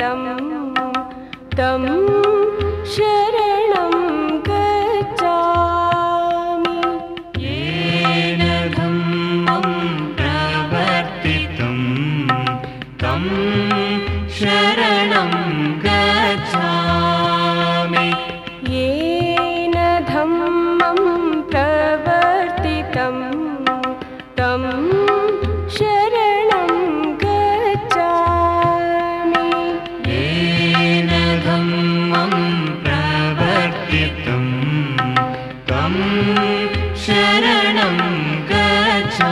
तं तं शरणं गच्छामि। येन धम्मं प्रवर्तितं तं शरणं ग शरणं गच्छ।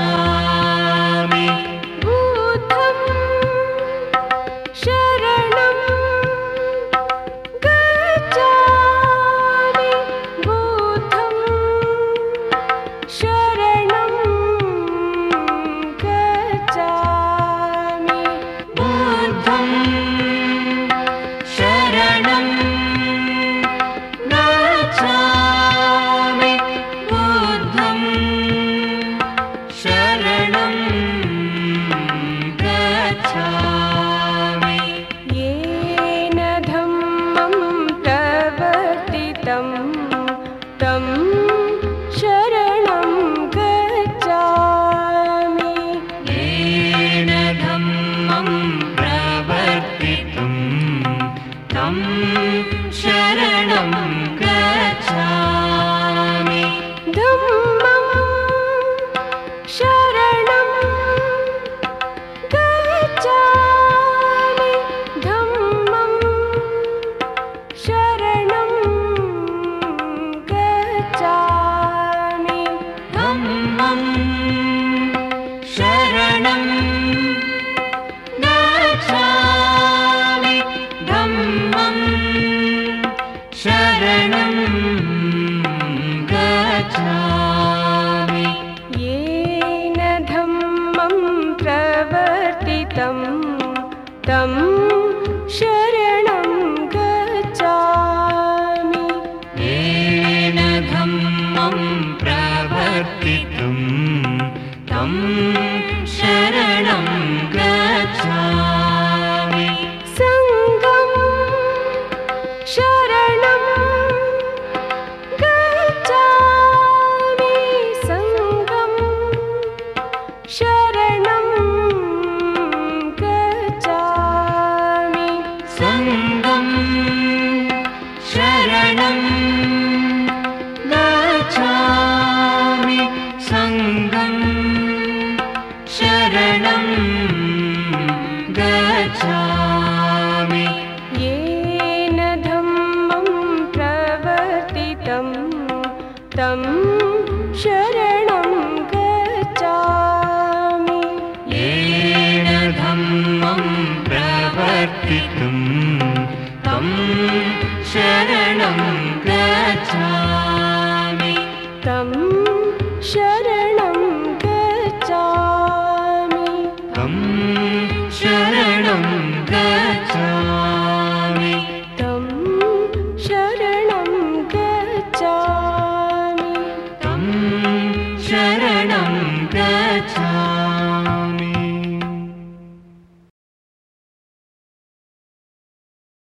शरणं गच धम् शरणं गच्छामि। गानि धम् Thank you. गं शरणं गच्छामि तं शरणं गच